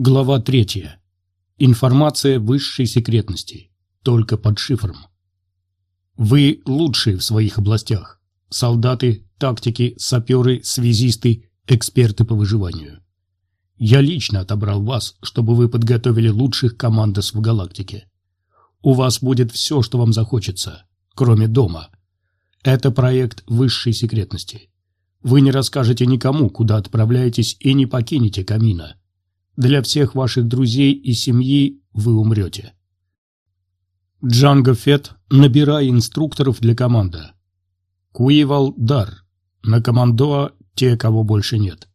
Глава третья. Информация высшей секретности. Только под шифром. Вы лучшие в своих областях. Солдаты, тактики, саперы, связисты, эксперты по выживанию. Я лично отобрал вас, чтобы вы подготовили лучших командос в галактике. У вас будет все, что вам захочется, кроме дома. Это проект высшей секретности. Вы не расскажете никому, куда отправляетесь, и не покинете камина. Для всех ваших друзей и семьи вы умрете. Джанго Фет, набирай инструкторов для команды. Куивал Дар, на командоа те, кого больше нет.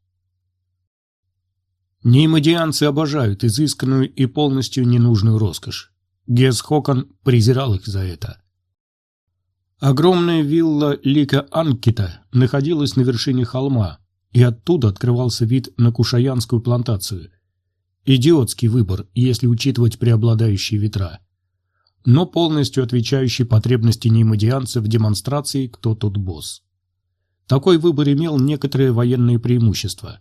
Неймодианцы обожают изысканную и полностью ненужную роскошь. Гес Хокон презирал их за это. Огромная вилла Лика Анкита находилась на вершине холма, и оттуда открывался вид на Кушаянскую плантацию – Идиотский выбор, если учитывать преобладающие ветра. Но полностью отвечающий потребности неймодианцев в демонстрации, кто тут босс. Такой выбор имел некоторые военные преимущества.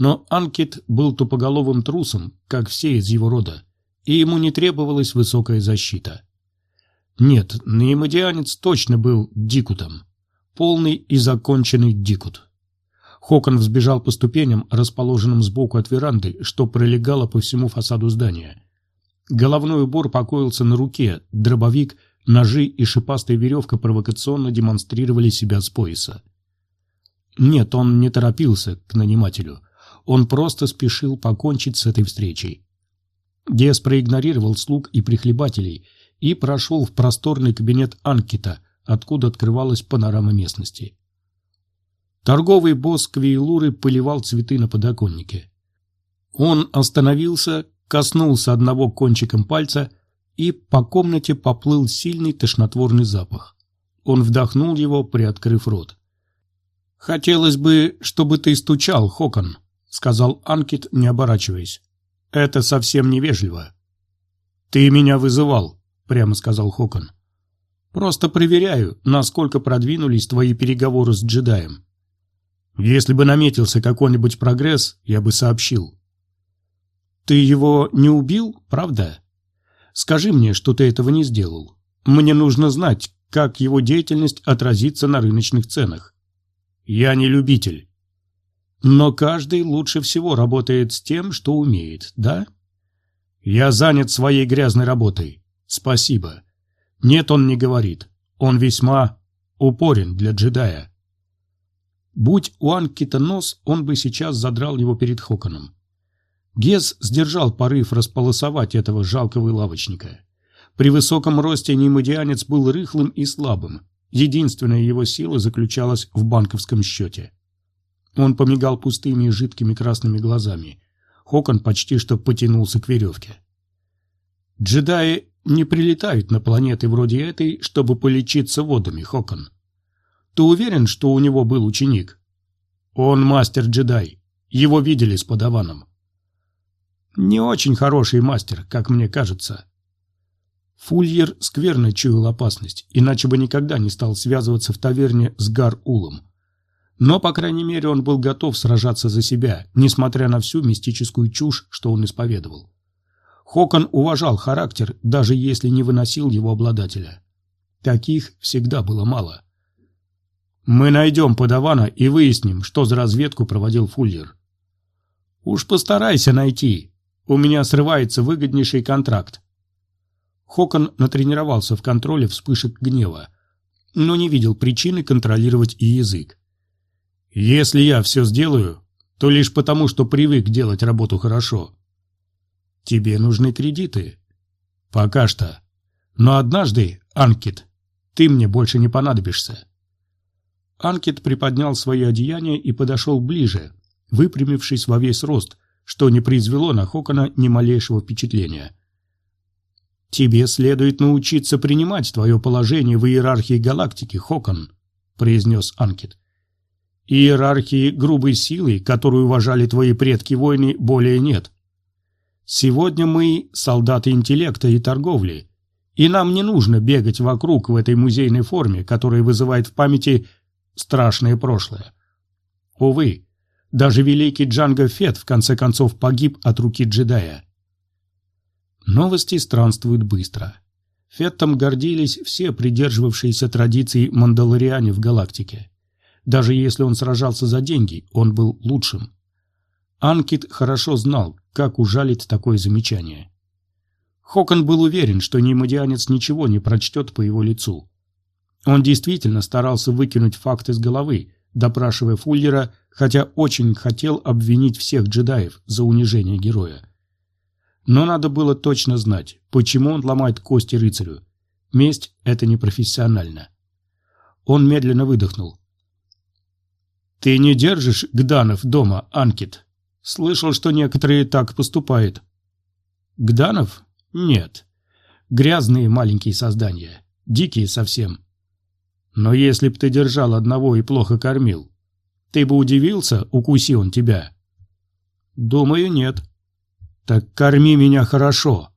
Но Анкет был тупоголовым трусом, как все из его рода, и ему не требовалась высокая защита. Нет, неймодианец точно был дикутом. Полный и законченный дикут. Хокон взбежал по ступеням, расположенным сбоку от веранды, что пролегало по всему фасаду здания. Головной убор покоился на руке, дробовик, ножи и шипастая веревка провокационно демонстрировали себя с пояса. Нет, он не торопился к нанимателю. Он просто спешил покончить с этой встречей. Диас проигнорировал слуг и прихлебателей и прошел в просторный кабинет Анкита, откуда открывалась панорама местности. Торговый босс Квейлуры поливал цветы на подоконнике. Он остановился, коснулся одного кончиком пальца, и по комнате поплыл сильный тошнотворный запах. Он вдохнул его, приоткрыв рот. «Хотелось бы, чтобы ты стучал, Хокон», — сказал Анкет, не оборачиваясь. «Это совсем невежливо». «Ты меня вызывал», — прямо сказал Хокон. «Просто проверяю, насколько продвинулись твои переговоры с джедаем». Если бы наметился какой-нибудь прогресс, я бы сообщил. Ты его не убил, правда? Скажи мне, что ты этого не сделал. Мне нужно знать, как его деятельность отразится на рыночных ценах. Я не любитель. Но каждый лучше всего работает с тем, что умеет, да? Я занят своей грязной работой. Спасибо. Нет, он не говорит. Он весьма упорен для джедая. Будь у Анкита нос, он бы сейчас задрал его перед Хоконом. Гез сдержал порыв располосовать этого жалкого лавочника. При высоком росте немодианец был рыхлым и слабым. Единственная его сила заключалась в банковском счете. Он помигал пустыми и жидкими красными глазами. Хокон почти что потянулся к веревке. «Джедаи не прилетают на планеты вроде этой, чтобы полечиться водами, Хокон. Ты уверен, что у него был ученик? Он мастер-джедай. Его видели с подаваном. Не очень хороший мастер, как мне кажется. Фульер скверно чуял опасность, иначе бы никогда не стал связываться в таверне с Гар-Улом. Но, по крайней мере, он был готов сражаться за себя, несмотря на всю мистическую чушь, что он исповедовал. Хокон уважал характер, даже если не выносил его обладателя. Таких всегда было мало. Мы найдем подавана и выясним, что за разведку проводил Фуллер. Уж постарайся найти. У меня срывается выгоднейший контракт. Хокон натренировался в контроле вспышек гнева, но не видел причины контролировать и язык. Если я все сделаю, то лишь потому, что привык делать работу хорошо. Тебе нужны кредиты. Пока что. Но однажды, Анкет, ты мне больше не понадобишься. Анкет приподнял свои одеяния и подошел ближе, выпрямившись во весь рост, что не произвело на Хокона ни малейшего впечатления. «Тебе следует научиться принимать твое положение в иерархии галактики, Хокон», — произнес Анкет. «Иерархии грубой силы, которую уважали твои предки-войны, более нет. Сегодня мы — солдаты интеллекта и торговли, и нам не нужно бегать вокруг в этой музейной форме, которая вызывает в памяти страшное прошлое. Увы, Даже великий Джанго Фет в конце концов погиб от руки джедая. Новости странствуют быстро. Феттом гордились все придерживавшиеся традиций мандалориане в галактике. Даже если он сражался за деньги, он был лучшим. Анкит хорошо знал, как ужалить такое замечание. Хокон был уверен, что немодианец ничего не прочтет по его лицу. Он действительно старался выкинуть факт из головы, допрашивая Фуллера, хотя очень хотел обвинить всех джедаев за унижение героя. Но надо было точно знать, почему он ломает кости рыцарю. Месть – это непрофессионально. Он медленно выдохнул. «Ты не держишь Гданов дома, Анкит? Слышал, что некоторые так поступают». «Гданов? Нет. Грязные маленькие создания. Дикие совсем. Но если б ты держал одного и плохо кормил, ты бы удивился, укуси он тебя?» «Думаю, нет», «Так корми меня хорошо!»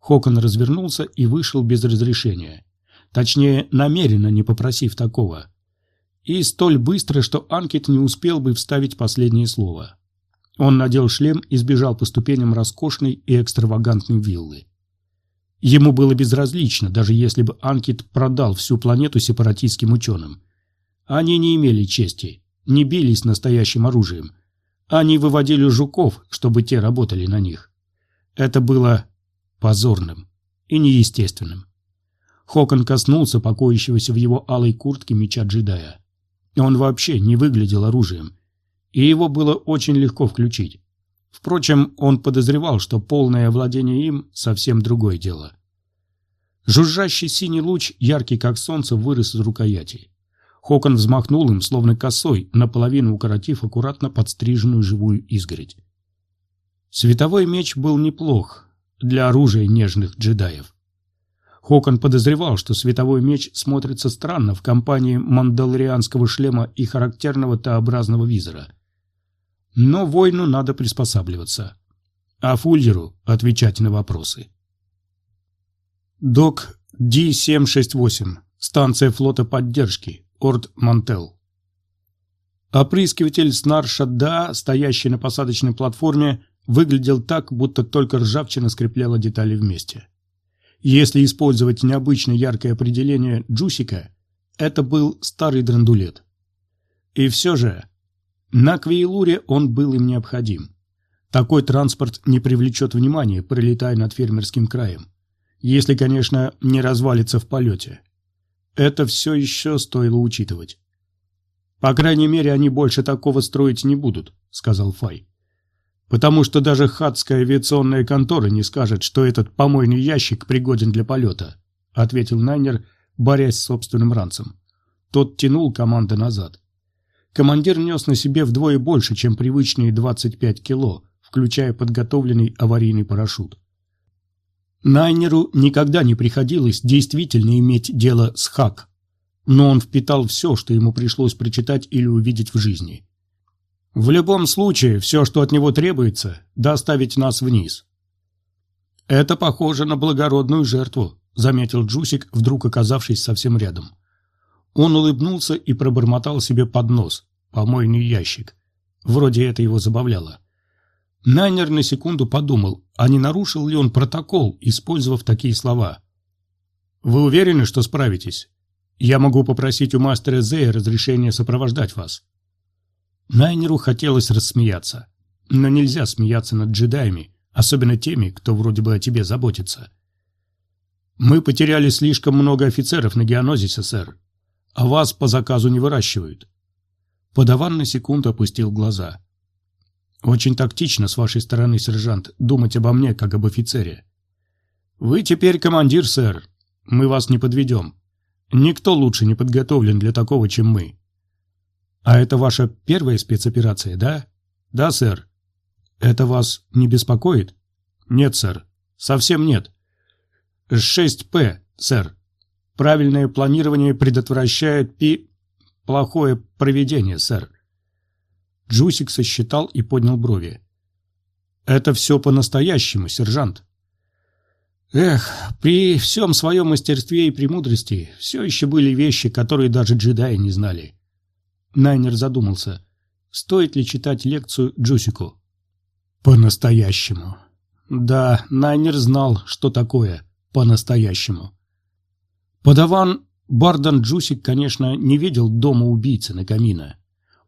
Хокон развернулся и вышел без разрешения. Точнее, намеренно не попросив такого. И столь быстро, что Анкет не успел бы вставить последнее слово. Он надел шлем и сбежал по ступеням роскошной и экстравагантной виллы. Ему было безразлично, даже если бы Анкет продал всю планету сепаратистским ученым. Они не имели чести, не бились настоящим оружием – они выводили жуков, чтобы те работали на них. Это было позорным и неестественным. Хокон коснулся покоящегося в его алой куртке меча джедая. Он вообще не выглядел оружием, и его было очень легко включить. Впрочем, он подозревал, что полное владение им совсем другое дело. Жужжащий синий луч, яркий как солнце, вырос из рукояти. Хокон взмахнул им, словно косой, наполовину укоротив аккуратно подстриженную живую изгородь. Световой меч был неплох для оружия нежных джедаев. Хокон подозревал, что световой меч смотрится странно в компании мандалорианского шлема и характерного Т-образного визора. Но воину надо приспосабливаться, а Фульдеру отвечать на вопросы. Док Ди-768, станция флота поддержки, Орд Мантел. Опрыскиватель Снар-Шадда, стоящий на посадочной платформе, выглядел так, будто только ржавчина скрепляла детали вместе. Если использовать необычное яркое определение Джусика, это был старый драндулет. И все же, на Квейлуре он был им необходим. Такой транспорт не привлечет внимания, пролетая над фермерским краем. Если, конечно, не развалится в полете. Это все еще стоило учитывать. «По крайней мере, они больше такого строить не будут», — сказал Фай. «Потому что даже хатская авиационная контора не скажет, что этот помойный ящик пригоден для полета», — ответил Найнер, борясь с собственным ранцем. Тот тянул команды назад. Командир нес на себе вдвое больше, чем привычные 25 кило, включая подготовленный аварийный парашют. Найнеру никогда не приходилось действительно иметь дело с Хак, но он впитал все, что ему пришлось прочитать или увидеть в жизни. В любом случае, все, что от него требуется, доставить нас вниз. Это похоже на благородную жертву, заметил Джусик, вдруг оказавшись совсем рядом. Он улыбнулся и пробормотал себе под нос, помойный ящик. Вроде это его забавляло. Найнер на секунду подумал, а не нарушил ли он протокол, использовав такие слова. «Вы уверены, что справитесь? Я могу попросить у мастера Зея разрешения сопровождать вас». Найнеру хотелось рассмеяться. Но нельзя смеяться над джедаями, особенно теми, кто вроде бы о тебе заботится. «Мы потеряли слишком много офицеров на Геонозисе, сэр, а вас по заказу не выращивают». Подаван на секунду опустил глаза. «Очень тактично с вашей стороны, сержант, думать обо мне, как об офицере». «Вы теперь командир, сэр. Мы вас не подведем. Никто лучше не подготовлен для такого, чем мы». «А это ваша первая спецоперация, да?» «Да, сэр». «Это вас не беспокоит?» «Нет, сэр. Совсем нет». «6П, сэр. Правильное планирование предотвращает пи... плохое проведение, сэр». Джусик сосчитал и поднял брови. «Это все по-настоящему, сержант». Эх, при всем своем мастерстве и премудрости все еще были вещи, которые даже джедаи не знали. Найнер задумался. стоит ли читать лекцию Джусику. По-настоящему. Да, Найнер знал, что такое по-настоящему. Подаван Бардан Джусик, конечно, не видел дома убийцы на камина.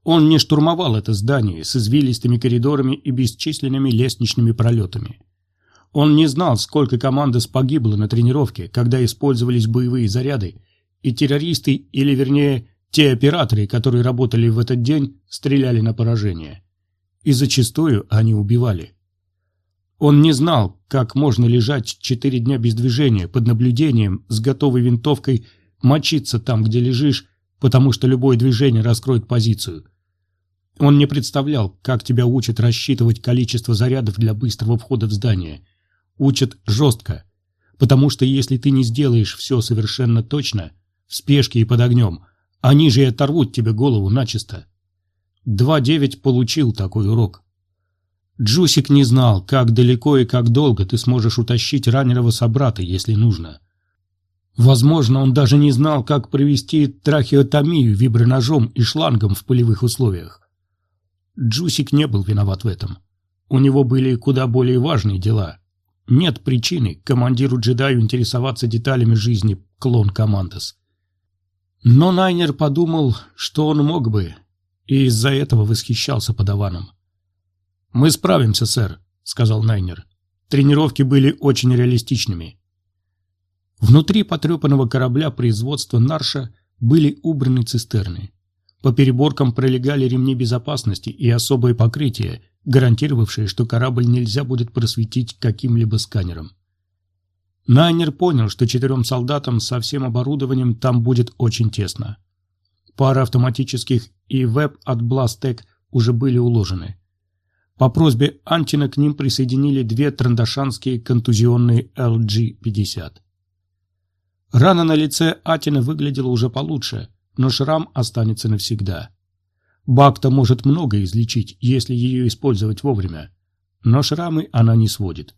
Он не штурмовал это здание с извилистыми коридорами и бесчисленными лестничными пролетами. Он не знал, сколько командос погибло на тренировке, когда использовались боевые заряды, и террористы, или вернее, те операторы, которые работали в этот день, стреляли на поражение. И зачастую они убивали. Он не знал, как можно лежать четыре дня без движения, под наблюдением, с готовой винтовкой, мочиться там, где лежишь, потому что любое движение раскроет позицию. Он не представлял, как тебя учат рассчитывать количество зарядов для быстрого входа в здание. Учат жестко, потому что если ты не сделаешь все совершенно точно, в спешке и под огнем, они же и оторвут тебе голову начисто. 2.9 получил такой урок. Джусик не знал, как далеко и как долго ты сможешь утащить раненого собрата, если нужно. Возможно, он даже не знал, как провести трахеотомию виброножом и шлангом в полевых условиях. Джусик не был виноват в этом. У него были куда более важные дела. Нет причины командиру джедаю интересоваться деталями жизни клон Командос. Но Найнер подумал, что он мог бы, и из-за этого восхищался подаваном. «Мы справимся, сэр», — сказал Найнер. Тренировки были очень реалистичными. Внутри потрепанного корабля производства Нарша были убраны цистерны. По переборкам пролегали ремни безопасности и особое покрытие, гарантировавшее, что корабль нельзя будет просветить каким-либо сканером. Найнер понял, что четырем солдатам со всем оборудованием там будет очень тесно. Пара автоматических и веб от Бластек уже были уложены. По просьбе Антина к ним присоединили две трандашанские контузионные LG-50. Рана на лице Атина выглядела уже получше, но шрам останется навсегда. Бакта может много излечить, если ее использовать вовремя, но шрамы она не сводит.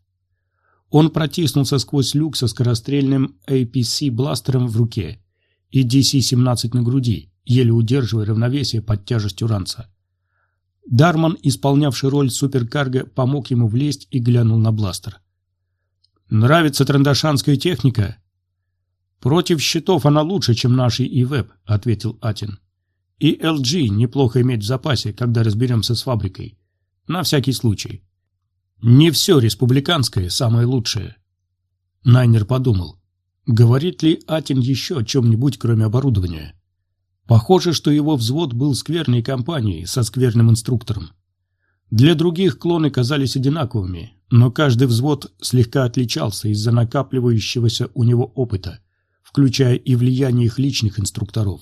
Он протиснулся сквозь люк со скорострельным APC-бластером в руке и DC-17 на груди, еле удерживая равновесие под тяжестью ранца. Дарман, исполнявший роль суперкарга, помог ему влезть и глянул на бластер. «Нравится трандашанская техника?» «Против щитов она лучше, чем наши ИВЭП», — ответил Атин. «И LG неплохо иметь в запасе, когда разберемся с фабрикой. На всякий случай. Не все республиканское самое лучшее». Найнер подумал, говорит ли Атин еще о чем-нибудь, кроме оборудования. Похоже, что его взвод был скверной компанией со скверным инструктором. Для других клоны казались одинаковыми, но каждый взвод слегка отличался из-за накапливающегося у него опыта, включая и влияние их личных инструкторов.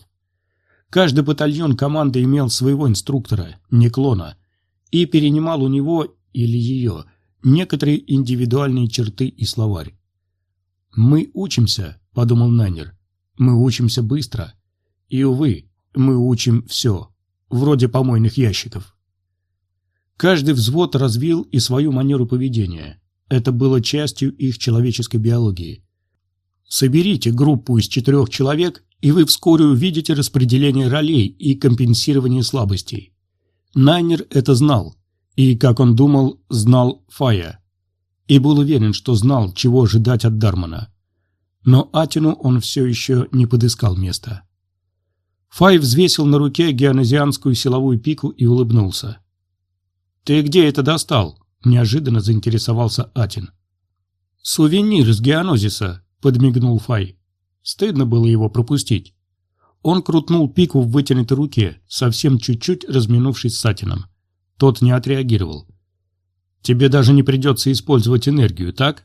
Каждый батальон команды имел своего инструктора, не клона, и перенимал у него или ее некоторые индивидуальные черты и словарь. «Мы учимся», — подумал Найнер, — «мы учимся быстро». И, увы, мы учим все, вроде помойных ящиков. Каждый взвод развил и свою манеру поведения. Это было частью их человеческой биологии. Соберите группу из четырех человек, и вы вскоре увидите распределение ролей и компенсирование слабостей. Найнер это знал, и, как он думал, знал Фая. И был уверен, что знал, чего ожидать от Дармана. Но Атину он все еще не подыскал места. Фай взвесил на руке геонезианскую силовую пику и улыбнулся. «Ты где это достал?» – неожиданно заинтересовался Атин. «Сувенир из геонозиса», – подмигнул Фай. Стыдно было его пропустить. Он крутнул пику в вытянутой руке, совсем чуть-чуть разминувшись с Атином. Тот не отреагировал. «Тебе даже не придется использовать энергию, так?»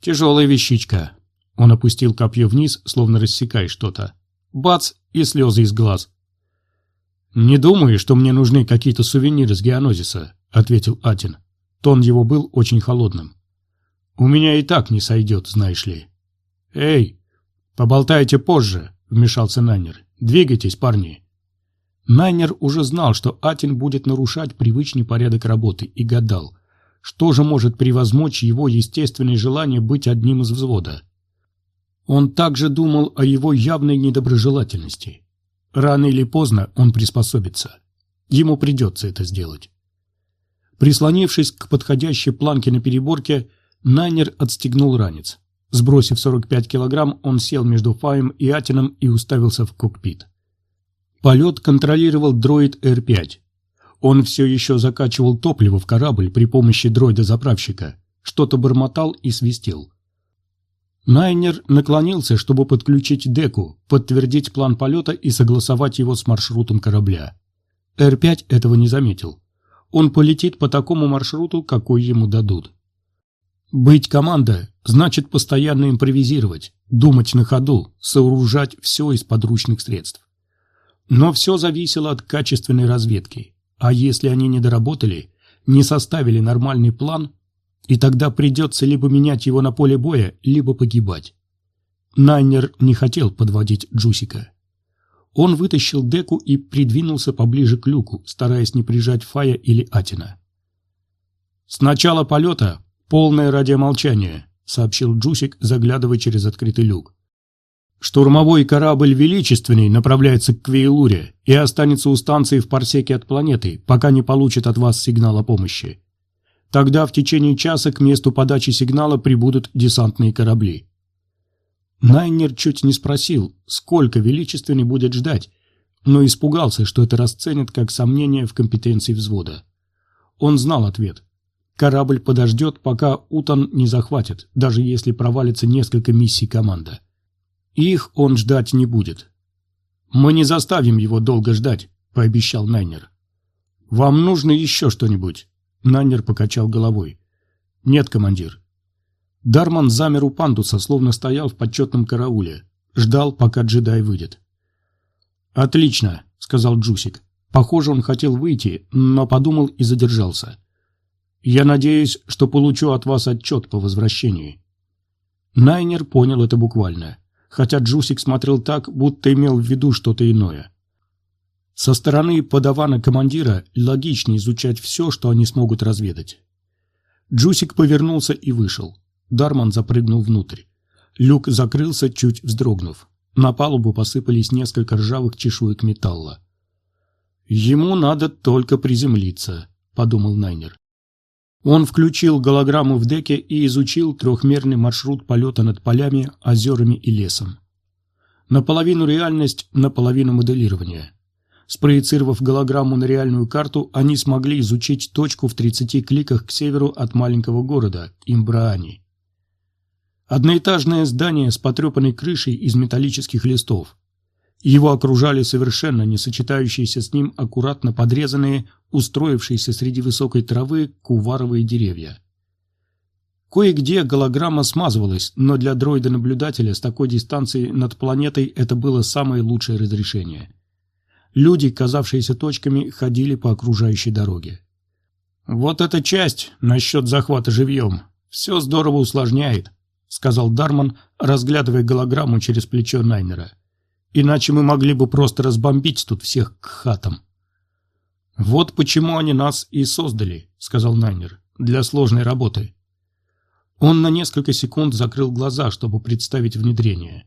«Тяжелая вещичка». Он опустил копье вниз, словно рассекая что-то. Бац, и слезы из глаз. «Не думаю, что мне нужны какие-то сувениры с геонозиса», — ответил Атин. Тон его был очень холодным. «У меня и так не сойдет, знаешь ли». «Эй, поболтайте позже», — вмешался Найнер. «Двигайтесь, парни». Найнер уже знал, что Атин будет нарушать привычный порядок работы и гадал, что же может превозмочь его естественное желание быть одним из взвода. Он также думал о его явной недоброжелательности. Рано или поздно он приспособится. Ему придется это сделать. Прислонившись к подходящей планке на переборке, Найнер отстегнул ранец. Сбросив 45 килограмм, он сел между Фаем и Атином и уставился в кокпит. Полет контролировал дроид Р-5. Он все еще закачивал топливо в корабль при помощи дроида-заправщика, что-то бормотал и свистел. Найнер наклонился, чтобы подключить деку, подтвердить план полета и согласовать его с маршрутом корабля. Р-5 этого не заметил. Он полетит по такому маршруту, какой ему дадут. Быть команда значит постоянно импровизировать, думать на ходу, сооружать все из подручных средств. Но все зависело от качественной разведки. А если они не доработали, не составили нормальный план, и тогда придется либо менять его на поле боя, либо погибать. Найнер не хотел подводить Джусика. Он вытащил деку и придвинулся поближе к люку, стараясь не прижать Фая или Атина. «С начала полета полное радиомолчание», — сообщил Джусик, заглядывая через открытый люк. «Штурмовой корабль «Величественный» направляется к Квейлуре и останется у станции в парсеке от планеты, пока не получит от вас сигнал о помощи. Тогда в течение часа к месту подачи сигнала прибудут десантные корабли. Найнер чуть не спросил, сколько Величественный будет ждать, но испугался, что это расценят как сомнение в компетенции взвода. Он знал ответ. Корабль подождет, пока Утон не захватит, даже если провалится несколько миссий команда. Их он ждать не будет. «Мы не заставим его долго ждать», — пообещал Найнер. «Вам нужно еще что-нибудь?» Найнер покачал головой. «Нет, командир. Дарман замер у пандуса, словно стоял в почетном карауле. Ждал, пока джедай выйдет. «Отлично», — сказал Джусик. Похоже, он хотел выйти, но подумал и задержался. «Я надеюсь, что получу от вас отчет по возвращении». Найнер понял это буквально, хотя Джусик смотрел так, будто имел в виду что-то иное. Со стороны подавана командира логично изучать все, что они смогут разведать. Джусик повернулся и вышел. Дарман запрыгнул внутрь. Люк закрылся, чуть вздрогнув. На палубу посыпались несколько ржавых чешуек металла. «Ему надо только приземлиться», — подумал Найнер. Он включил голограмму в деке и изучил трехмерный маршрут полета над полями, озерами и лесом. Наполовину реальность, наполовину моделирование. Спроецировав голограмму на реальную карту, они смогли изучить точку в 30 кликах к северу от маленького города Имбраани. Одноэтажное здание с потрепанной крышей из металлических листов. Его окружали совершенно не сочетающиеся с ним аккуратно подрезанные, устроившиеся среди высокой травы куваровые деревья. Кое-где голограмма смазывалась, но для дроида-наблюдателя с такой дистанции над планетой это было самое лучшее разрешение. Люди, казавшиеся точками, ходили по окружающей дороге. «Вот эта часть насчет захвата живьем все здорово усложняет», — сказал Дарман, разглядывая голограмму через плечо Найнера. «Иначе мы могли бы просто разбомбить тут всех к хатам». «Вот почему они нас и создали», — сказал Найнер, — «для сложной работы». Он на несколько секунд закрыл глаза, чтобы представить внедрение.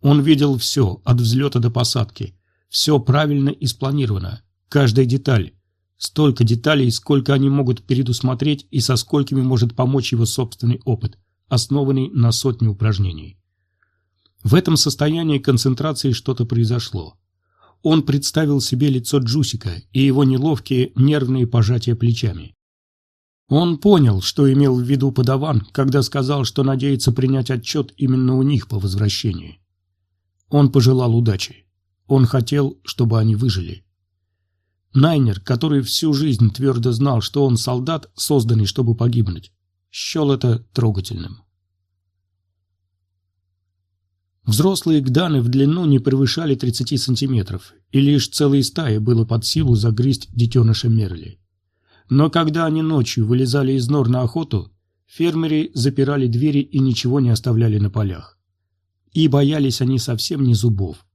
Он видел все, от взлета до посадки. Все правильно и спланировано. Каждая деталь. Столько деталей, сколько они могут предусмотреть и со сколькими может помочь его собственный опыт — основанный на сотне упражнений. В этом состоянии концентрации что-то произошло. Он представил себе лицо Джусика и его неловкие нервные пожатия плечами. Он понял, что имел в виду подаван, когда сказал, что надеется принять отчет именно у них по возвращении. Он пожелал удачи. Он хотел, чтобы они выжили. Найнер, который всю жизнь твердо знал, что он солдат, созданный, чтобы погибнуть, счел это трогательным. Взрослые гданы в длину не превышали 30 сантиметров, и лишь целой стаи было под силу загрызть детеныша Мерли. Но когда они ночью вылезали из нор на охоту, фермеры запирали двери и ничего не оставляли на полях. И боялись они совсем не зубов.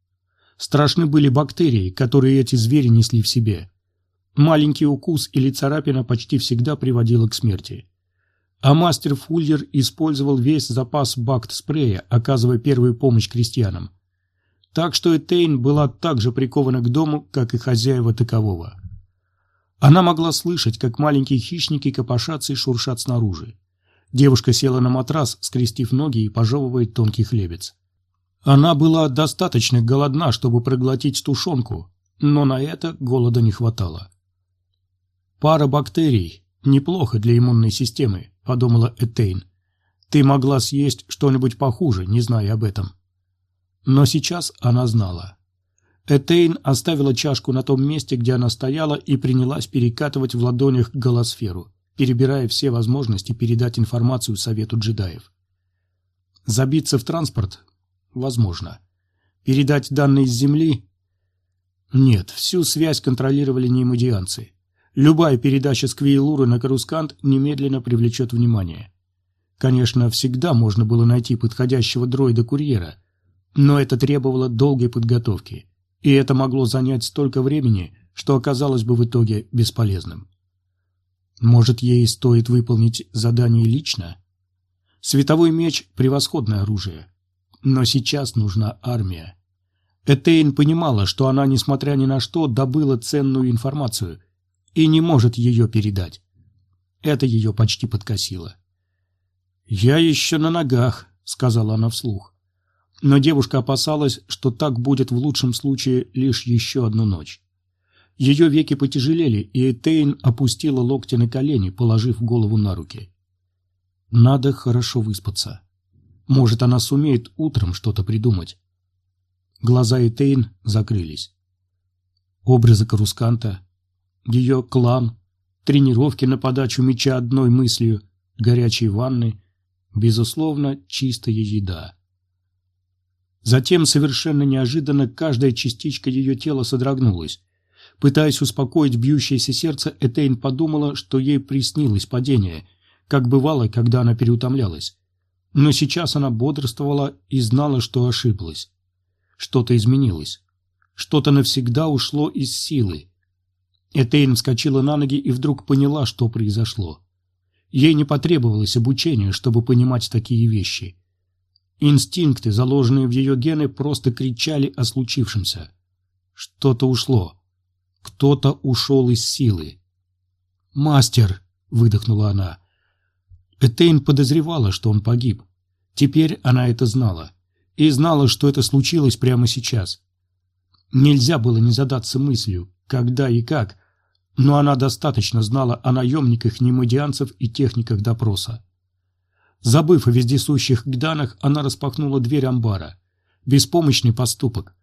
Страшны были бактерии, которые эти звери несли в себе. Маленький укус или царапина почти всегда приводила к смерти а мастер Фульер использовал весь запас бакт-спрея, оказывая первую помощь крестьянам. Так что Этейн была так же прикована к дому, как и хозяева такового. Она могла слышать, как маленькие хищники копошатся и шуршат снаружи. Девушка села на матрас, скрестив ноги и пожевывает тонкий хлебец. Она была достаточно голодна, чтобы проглотить тушенку, но на это голода не хватало. «Пара бактерий. Неплохо для иммунной системы», — подумала Этейн. «Ты могла съесть что-нибудь похуже, не зная об этом». Но сейчас она знала. Этейн оставила чашку на том месте, где она стояла, и принялась перекатывать в ладонях голосферу, перебирая все возможности передать информацию Совету джедаев. Забиться в транспорт Возможно. Передать данные с Земли? Нет, всю связь контролировали неймодианцы. Любая передача с Квейлуры на Карускант немедленно привлечет внимание. Конечно, всегда можно было найти подходящего дроида-курьера, но это требовало долгой подготовки, и это могло занять столько времени, что оказалось бы в итоге бесполезным. Может, ей стоит выполнить задание лично? Световой меч – превосходное оружие, но сейчас нужна армия. Этейн понимала, что она, несмотря ни на что, добыла ценную информацию и не может ее передать. Это ее почти подкосило. «Я еще на ногах», — сказала она вслух. Но девушка опасалась, что так будет в лучшем случае лишь еще одну ночь. Ее веки потяжелели, и Этейн опустила локти на колени, положив голову на руки. «Надо хорошо выспаться». Может, она сумеет утром что-то придумать. Глаза Этейн закрылись. Образы Карусканта, ее клан, тренировки на подачу меча одной мыслью, горячие ванны, безусловно, чистая еда. Затем, совершенно неожиданно, каждая частичка ее тела содрогнулась. Пытаясь успокоить бьющееся сердце, Этейн подумала, что ей приснилось падение, как бывало, когда она переутомлялась. Но сейчас она бодрствовала и знала, что ошиблась. Что-то изменилось. Что-то навсегда ушло из силы. Этейн вскочила на ноги и вдруг поняла, что произошло. Ей не потребовалось обучение, чтобы понимать такие вещи. Инстинкты, заложенные в ее гены, просто кричали о случившемся. Что-то ушло. Кто-то ушел из силы. «Мастер!» — выдохнула она. Этейн подозревала, что он погиб. Теперь она это знала. И знала, что это случилось прямо сейчас. Нельзя было не задаться мыслью, когда и как, но она достаточно знала о наемниках немодианцев и техниках допроса. Забыв о вездесущих гданах, она распахнула дверь амбара. Беспомощный поступок.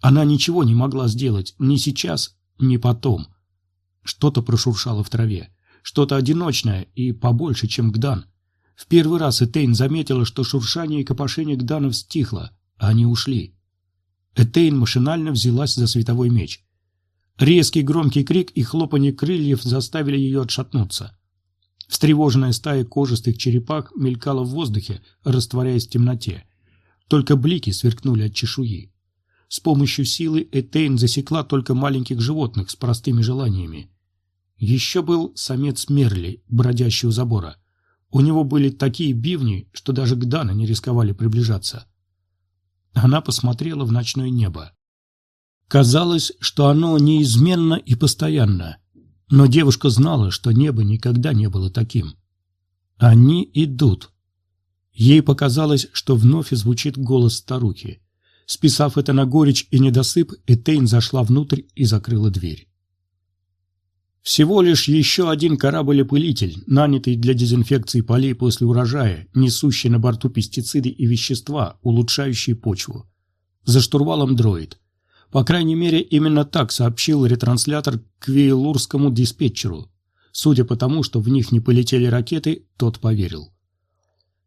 Она ничего не могла сделать ни сейчас, ни потом. Что-то прошуршало в траве. Что-то одиночное и побольше, чем Гдан. В первый раз Этейн заметила, что шуршание и копошение Гданов стихло, а они ушли. Этейн машинально взялась за световой меч. Резкий громкий крик и хлопанье крыльев заставили ее отшатнуться. Встревоженная стая кожистых черепах мелькала в воздухе, растворяясь в темноте. Только блики сверкнули от чешуи. С помощью силы Этейн засекла только маленьких животных с простыми желаниями. Еще был самец Мерли, бродящий у забора. У него были такие бивни, что даже к Дана не рисковали приближаться. Она посмотрела в ночное небо. Казалось, что оно неизменно и постоянно, но девушка знала, что небо никогда не было таким. Они идут. Ей показалось, что вновь звучит голос старухи. Списав это на горечь и недосып, Этейн зашла внутрь и закрыла дверь. Всего лишь еще один корабль-опылитель, нанятый для дезинфекции полей после урожая, несущий на борту пестициды и вещества, улучшающие почву. За штурвалом дроид. По крайней мере, именно так сообщил ретранслятор к Вейлурскому диспетчеру. Судя по тому, что в них не полетели ракеты, тот поверил.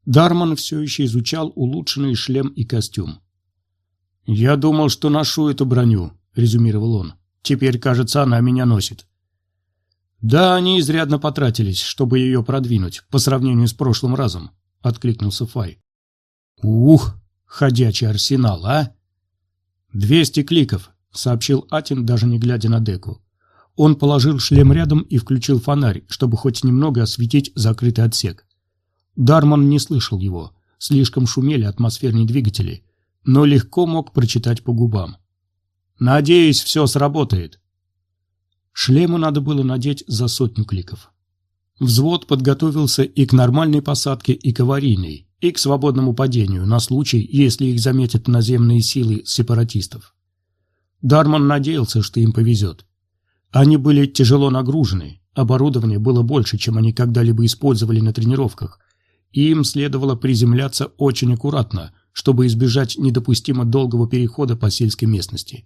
Дарман все еще изучал улучшенный шлем и костюм. «Я думал, что ношу эту броню», — резюмировал он. «Теперь, кажется, она меня носит». «Да, они изрядно потратились, чтобы ее продвинуть, по сравнению с прошлым разом», — откликнулся Фай. «Ух, ходячий арсенал, а!» «Двести кликов», — сообщил Атин, даже не глядя на Деку. Он положил шлем рядом и включил фонарь, чтобы хоть немного осветить закрытый отсек. Дарман не слышал его, слишком шумели атмосферные двигатели, но легко мог прочитать по губам. «Надеюсь, все сработает». Шлему надо было надеть за сотню кликов. Взвод подготовился и к нормальной посадке, и к аварийной, и к свободному падению на случай, если их заметят наземные силы сепаратистов. Дарман надеялся, что им повезет. Они были тяжело нагружены, оборудование было больше, чем они когда-либо использовали на тренировках, и им следовало приземляться очень аккуратно, чтобы избежать недопустимо долгого перехода по сельской местности.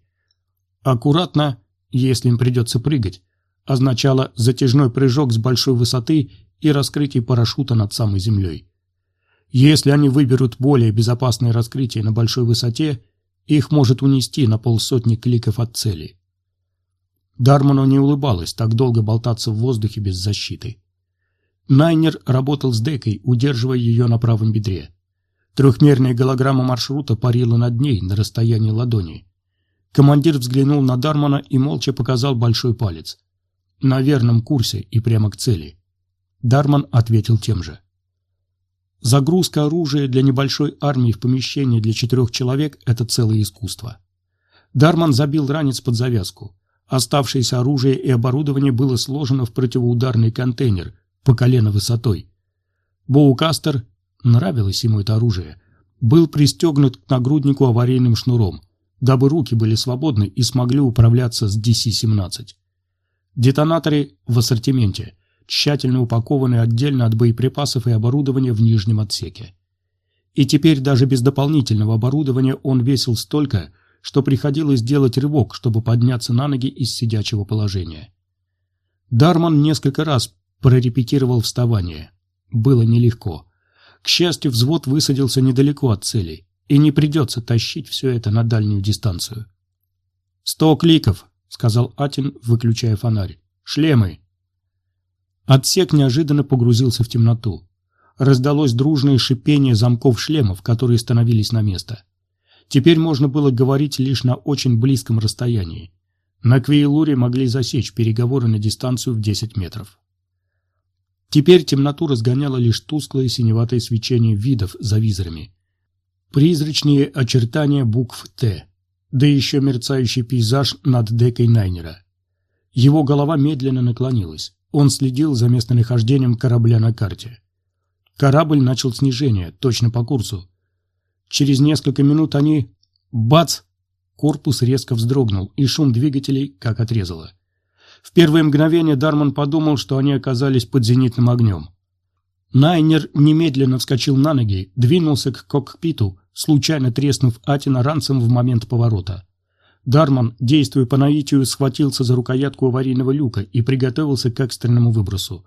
Аккуратно, если им придется прыгать, означало затяжной прыжок с большой высоты и раскрытие парашюта над самой землей. Если они выберут более безопасное раскрытие на большой высоте, их может унести на полсотни кликов от цели. Дарману не улыбалось так долго болтаться в воздухе без защиты. Найнер работал с декой, удерживая ее на правом бедре. Трехмерная голограмма маршрута парила над ней на расстоянии ладони. Командир взглянул на Дармана и молча показал большой палец. На верном курсе и прямо к цели. Дарман ответил тем же. Загрузка оружия для небольшой армии в помещение для четырех человек – это целое искусство. Дарман забил ранец под завязку. Оставшееся оружие и оборудование было сложено в противоударный контейнер по колено высотой. Боукастер, нравилось ему это оружие, был пристегнут к нагруднику аварийным шнуром, дабы руки были свободны и смогли управляться с DC-17. Детонаторы в ассортименте, тщательно упакованы отдельно от боеприпасов и оборудования в нижнем отсеке. И теперь даже без дополнительного оборудования он весил столько, что приходилось делать рывок, чтобы подняться на ноги из сидячего положения. Дарман несколько раз прорепетировал вставание. Было нелегко. К счастью, взвод высадился недалеко от цели, и не придется тащить все это на дальнюю дистанцию. «Сто кликов!» — сказал Атин, выключая фонарь. «Шлемы!» Отсек неожиданно погрузился в темноту. Раздалось дружное шипение замков шлемов, которые становились на место. Теперь можно было говорить лишь на очень близком расстоянии. На Квейлуре могли засечь переговоры на дистанцию в 10 метров. Теперь темноту разгоняло лишь тусклое синеватое свечение видов за визорами. Призрачные очертания букв «Т», да еще мерцающий пейзаж над декой Найнера. Его голова медленно наклонилась. Он следил за местонахождением корабля на карте. Корабль начал снижение, точно по курсу. Через несколько минут они... Бац! Корпус резко вздрогнул, и шум двигателей как отрезало. В первое мгновение Дарман подумал, что они оказались под зенитным огнем. Найнер немедленно вскочил на ноги, двинулся к кокпиту, случайно треснув Атина ранцем в момент поворота. Дарман, действуя по наитию, схватился за рукоятку аварийного люка и приготовился к экстренному выбросу.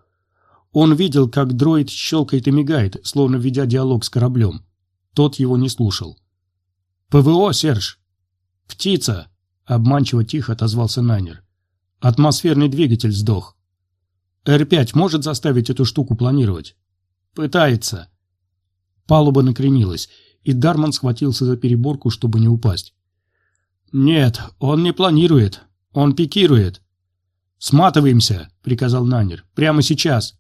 Он видел, как дроид щелкает и мигает, словно ведя диалог с кораблем. Тот его не слушал. «ПВО, Серж!» «Птица!» — обманчиво тихо отозвался Найнер. Атмосферный двигатель сдох. Р-5 может заставить эту штуку планировать? Пытается. Палуба накренилась, и Дарман схватился за переборку, чтобы не упасть. Нет, он не планирует. Он пикирует. «Сматываемся!» — приказал Нанер. «Прямо сейчас!»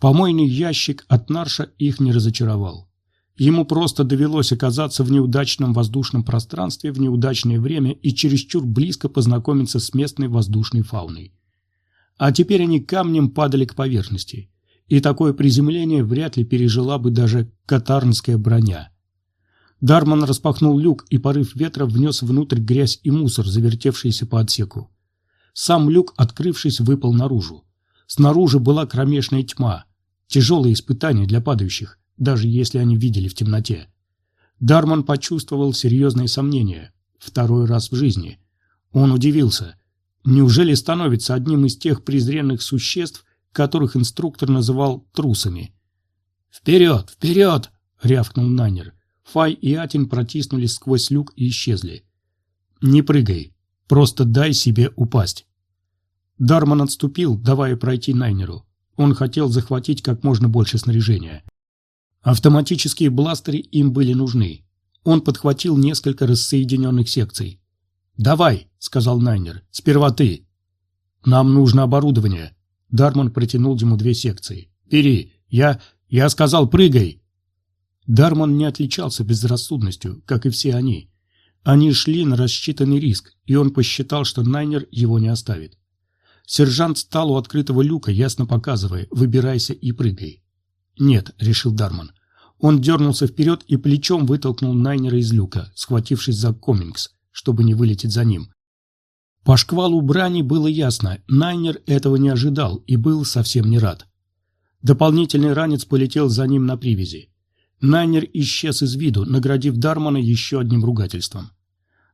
Помойный ящик от Нарша их не разочаровал. Ему просто довелось оказаться в неудачном воздушном пространстве в неудачное время и чересчур близко познакомиться с местной воздушной фауной. А теперь они камнем падали к поверхности, и такое приземление вряд ли пережила бы даже катарнская броня. Дарман распахнул люк, и порыв ветра внес внутрь грязь и мусор, завертевшиеся по отсеку. Сам люк, открывшись, выпал наружу. Снаружи была кромешная тьма, тяжелое испытание для падающих, даже если они видели в темноте. Дарман почувствовал серьезные сомнения. Второй раз в жизни. Он удивился. Неужели становится одним из тех презренных существ, которых инструктор называл трусами? «Вперед! Вперед!» — рявкнул Найнер. Фай и Атин протиснулись сквозь люк и исчезли. «Не прыгай. Просто дай себе упасть». Дарман отступил, давая пройти Найнеру. Он хотел захватить как можно больше снаряжения. Автоматические бластеры им были нужны. Он подхватил несколько рассоединенных секций. «Давай», — сказал Найнер, — «сперва ты». «Нам нужно оборудование». Дарман протянул ему две секции. «Бери. Я... я сказал, прыгай». Дарман не отличался безрассудностью, как и все они. Они шли на рассчитанный риск, и он посчитал, что Найнер его не оставит. Сержант стал у открытого люка, ясно показывая «выбирайся и прыгай». «Нет», — решил Дарман. Он дернулся вперед и плечом вытолкнул Найнера из люка, схватившись за Комингс, чтобы не вылететь за ним. По шквалу брани было ясно, Найнер этого не ожидал и был совсем не рад. Дополнительный ранец полетел за ним на привязи. Найнер исчез из виду, наградив Дармана еще одним ругательством.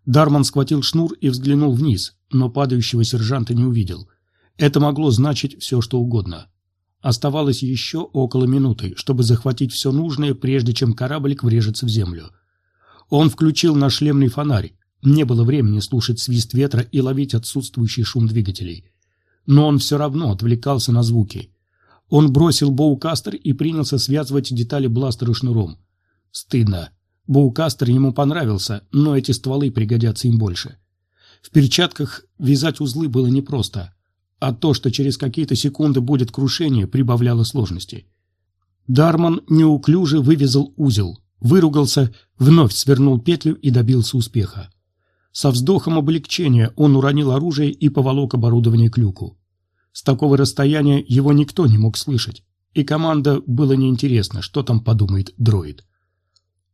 Дарман схватил шнур и взглянул вниз, но падающего сержанта не увидел. Это могло значить все, что угодно. Оставалось еще около минуты, чтобы захватить все нужное, прежде чем кораблик врежется в землю. Он включил нашлемный фонарь. Не было времени слушать свист ветра и ловить отсутствующий шум двигателей. Но он все равно отвлекался на звуки. Он бросил боукастер и принялся связывать детали бластера шнуром. Стыдно. Боукастер ему понравился, но эти стволы пригодятся им больше. В перчатках вязать узлы было непросто, а то, что через какие-то секунды будет крушение, прибавляло сложности. Дарман неуклюже вывязал узел, выругался, вновь свернул петлю и добился успеха. Со вздохом облегчения он уронил оружие и поволок оборудование к люку. С такого расстояния его никто не мог слышать, и команда было неинтересно, что там подумает дроид.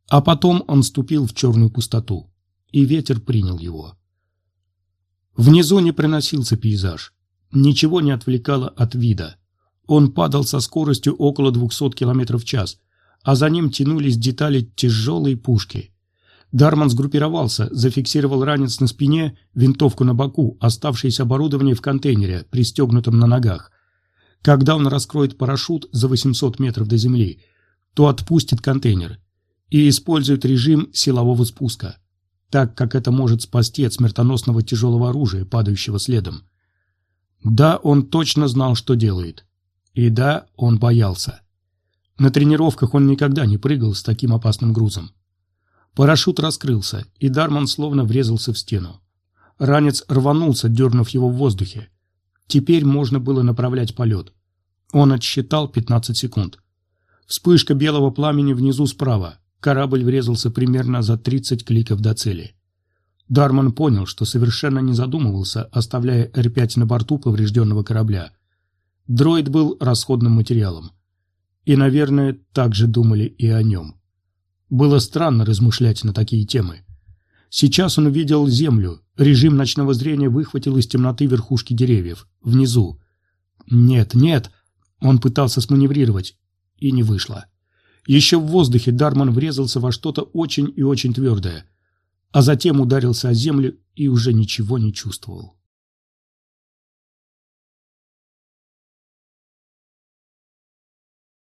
А потом он ступил в черную пустоту, и ветер принял его. Внизу не приносился пейзаж, ничего не отвлекало от вида. Он падал со скоростью около 200 км в час, а за ним тянулись детали тяжелой пушки – Дарман сгруппировался, зафиксировал ранец на спине, винтовку на боку, оставшееся оборудование в контейнере, пристегнутом на ногах. Когда он раскроет парашют за 800 метров до земли, то отпустит контейнер и использует режим силового спуска, так как это может спасти от смертоносного тяжелого оружия, падающего следом. Да, он точно знал, что делает. И да, он боялся. На тренировках он никогда не прыгал с таким опасным грузом. Парашют раскрылся, и Дарман словно врезался в стену. Ранец рванулся, дернув его в воздухе. Теперь можно было направлять полет. Он отсчитал 15 секунд. Вспышка белого пламени внизу справа. Корабль врезался примерно за 30 кликов до цели. Дарман понял, что совершенно не задумывался, оставляя Р-5 на борту поврежденного корабля. Дроид был расходным материалом. И, наверное, так же думали и о нем. Было странно размышлять на такие темы. Сейчас он увидел землю. Режим ночного зрения выхватил из темноты верхушки деревьев. Внизу. Нет, нет. Он пытался сманеврировать. И не вышло. Еще в воздухе Дарман врезался во что-то очень и очень твердое. А затем ударился о землю и уже ничего не чувствовал.